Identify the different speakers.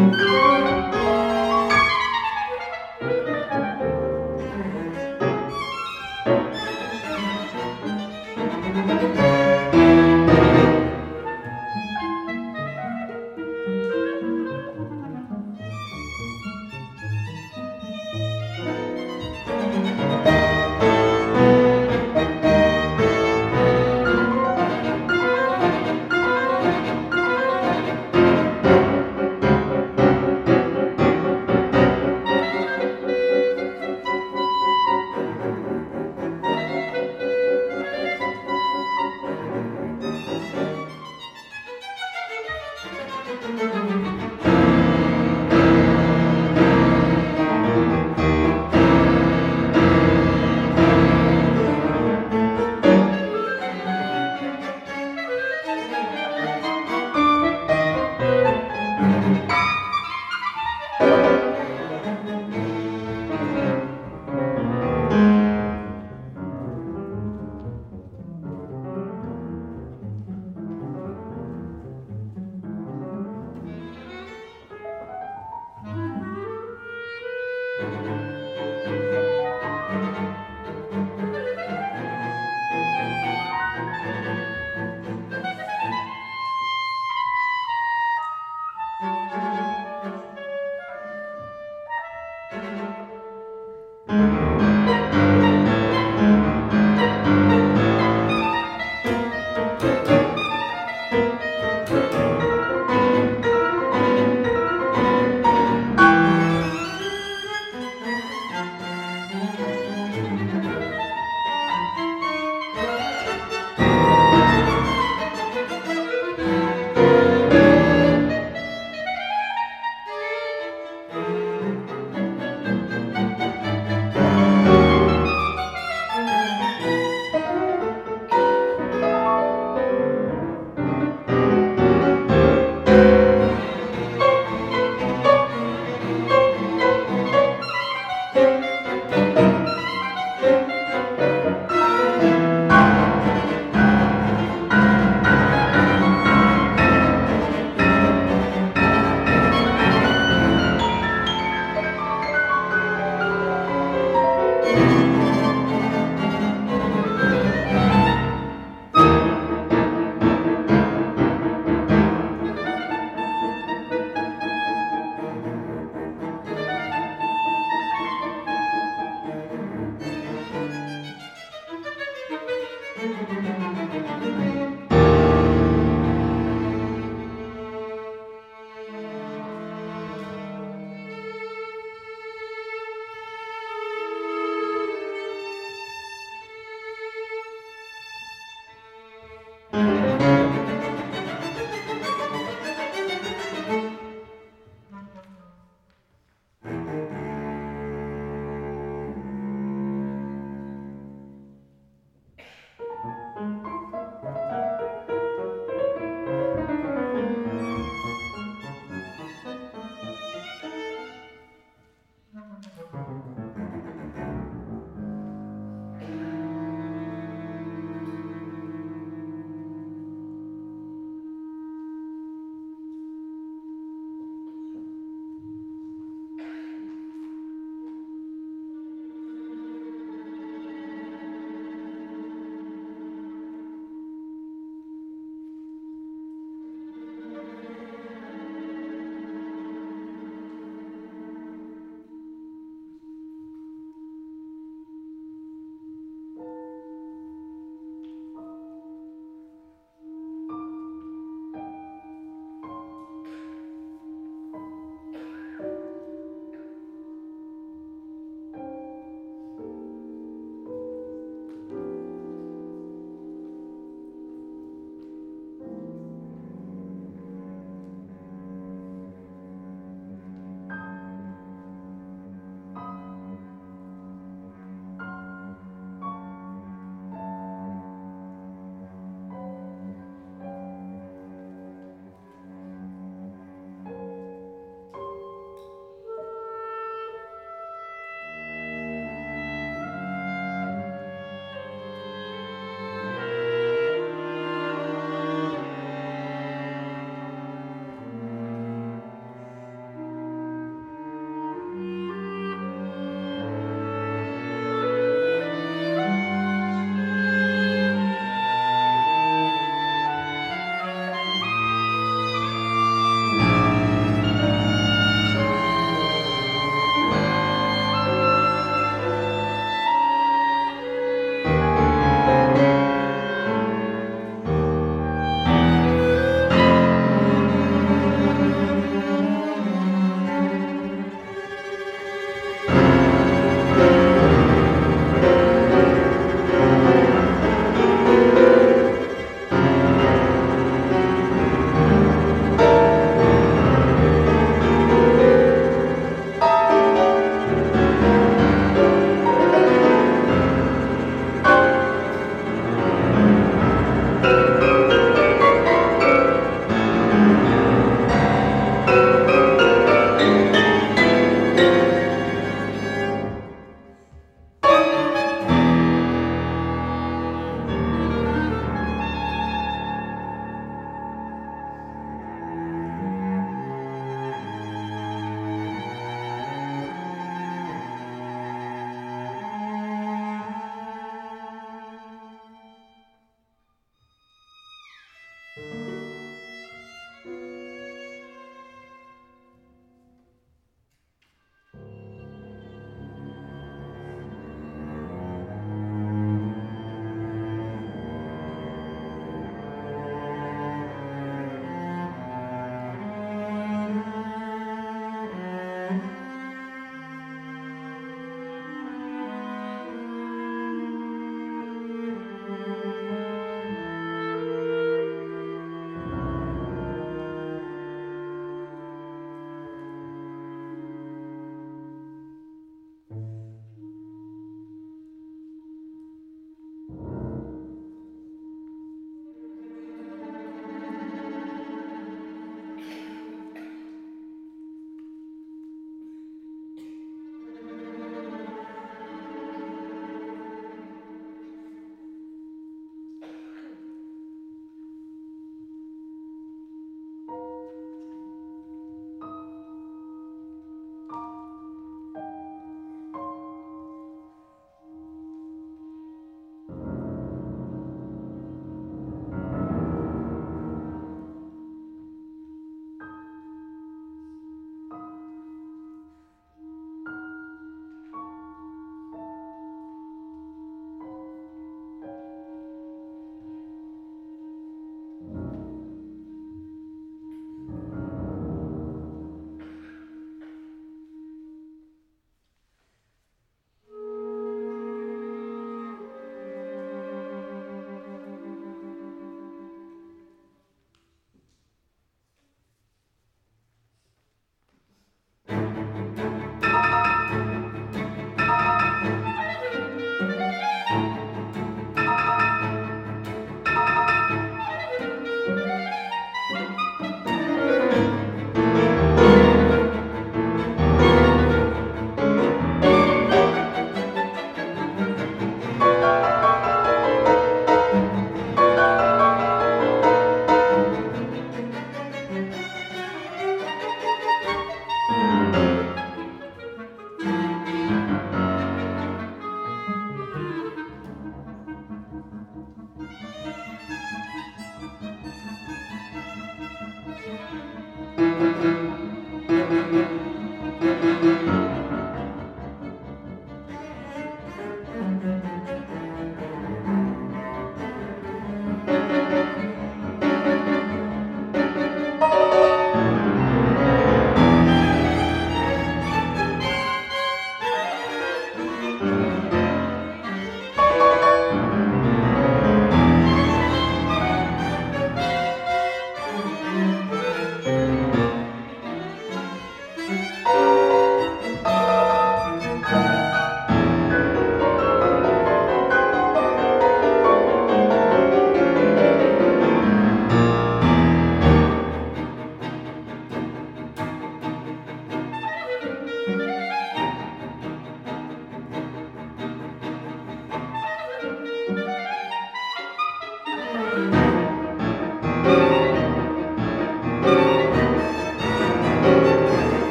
Speaker 1: Thank you. Música